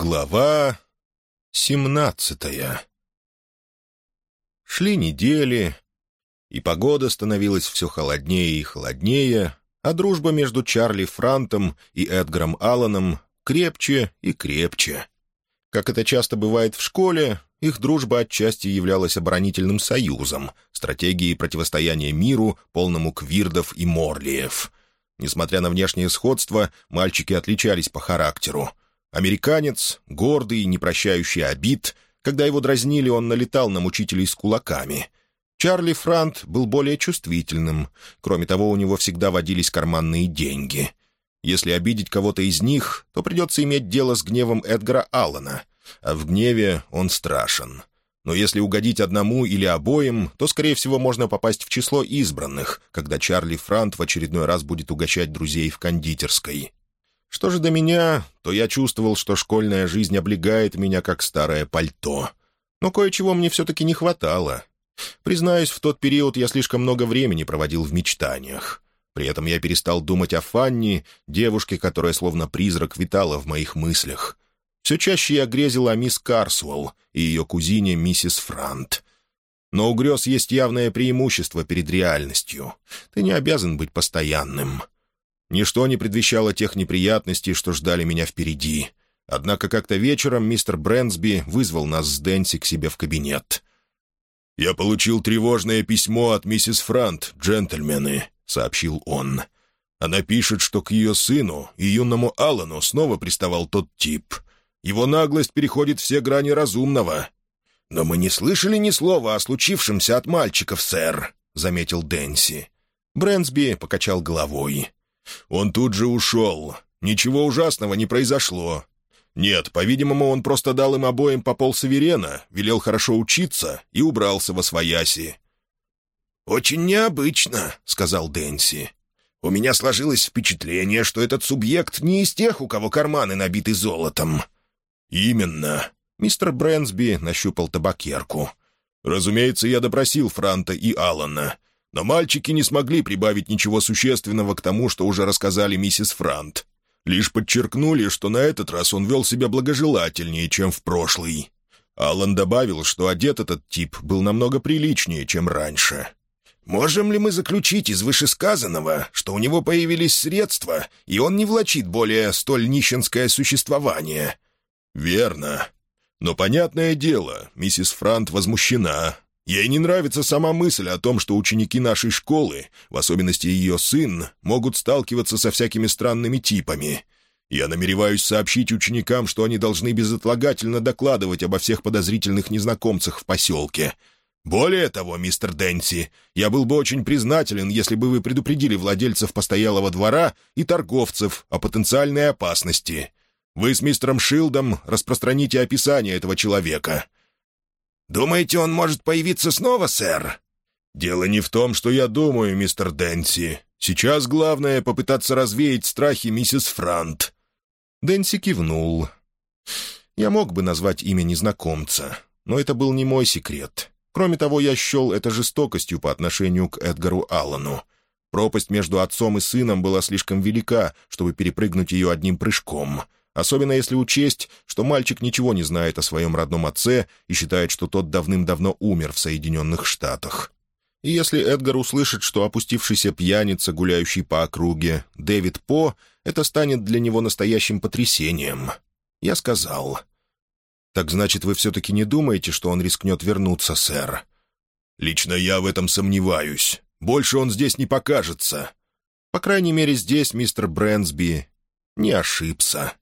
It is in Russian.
Глава семнадцатая Шли недели, и погода становилась все холоднее и холоднее, а дружба между Чарли Франтом и Эдгаром Алланом крепче и крепче. Как это часто бывает в школе, их дружба отчасти являлась оборонительным союзом, стратегией противостояния миру, полному квирдов и морлиев. Несмотря на внешнее сходство, мальчики отличались по характеру. Американец, гордый, не прощающий обид, когда его дразнили, он налетал на мучителей с кулаками. Чарли Франт был более чувствительным. Кроме того, у него всегда водились карманные деньги. Если обидеть кого-то из них, то придется иметь дело с гневом Эдгара Аллана, а в гневе он страшен. Но если угодить одному или обоим, то, скорее всего, можно попасть в число избранных, когда Чарли Франт в очередной раз будет угощать друзей в кондитерской. Что же до меня, то я чувствовал, что школьная жизнь облегает меня, как старое пальто. Но кое-чего мне все-таки не хватало. Признаюсь, в тот период я слишком много времени проводил в мечтаниях. При этом я перестал думать о Фанни, девушке, которая словно призрак витала в моих мыслях. Все чаще я грезил о мисс Карсуэлл и ее кузине миссис Франт. Но у грез есть явное преимущество перед реальностью. Ты не обязан быть постоянным. Ничто не предвещало тех неприятностей, что ждали меня впереди. Однако как-то вечером мистер Брэнсби вызвал нас с Дэнси к себе в кабинет. «Я получил тревожное письмо от миссис Франт, джентльмены», — сообщил он. «Она пишет, что к ее сыну и юному Аллану снова приставал тот тип. Его наглость переходит все грани разумного». «Но мы не слышали ни слова о случившемся от мальчиков, сэр», — заметил Дэнси. Брэнсби покачал головой. «Он тут же ушел. Ничего ужасного не произошло. Нет, по-видимому, он просто дал им обоим по полсаверена, велел хорошо учиться и убрался во свояси. «Очень необычно», — сказал Дэнси. «У меня сложилось впечатление, что этот субъект не из тех, у кого карманы набиты золотом». «Именно», — мистер Брэнсби нащупал табакерку. «Разумеется, я допросил Франта и Алана, но мальчики не смогли прибавить ничего существенного к тому, что уже рассказали миссис Франт. Лишь подчеркнули, что на этот раз он вел себя благожелательнее, чем в прошлый. Алан добавил, что одет этот тип был намного приличнее, чем раньше. «Можем ли мы заключить из вышесказанного, что у него появились средства, и он не влачит более столь нищенское существование?» «Верно. Но понятное дело, миссис Франт возмущена. Ей не нравится сама мысль о том, что ученики нашей школы, в особенности ее сын, могут сталкиваться со всякими странными типами. Я намереваюсь сообщить ученикам, что они должны безотлагательно докладывать обо всех подозрительных незнакомцах в поселке. Более того, мистер Дэнси, я был бы очень признателен, если бы вы предупредили владельцев постоялого двора и торговцев о потенциальной опасности. Вы с мистером Шилдом распространите описание этого человека». «Думаете, он может появиться снова, сэр?» «Дело не в том, что я думаю, мистер Дэнси. Сейчас главное — попытаться развеять страхи миссис Франт». Дэнси кивнул. «Я мог бы назвать имя незнакомца, но это был не мой секрет. Кроме того, я счел это жестокостью по отношению к Эдгару Аллану. Пропасть между отцом и сыном была слишком велика, чтобы перепрыгнуть ее одним прыжком» особенно если учесть, что мальчик ничего не знает о своем родном отце и считает, что тот давным-давно умер в Соединенных Штатах. И если Эдгар услышит, что опустившийся пьяница, гуляющий по округе, Дэвид По, это станет для него настоящим потрясением. Я сказал. «Так значит, вы все-таки не думаете, что он рискнет вернуться, сэр?» «Лично я в этом сомневаюсь. Больше он здесь не покажется». «По крайней мере, здесь мистер Брэнсби не ошибся».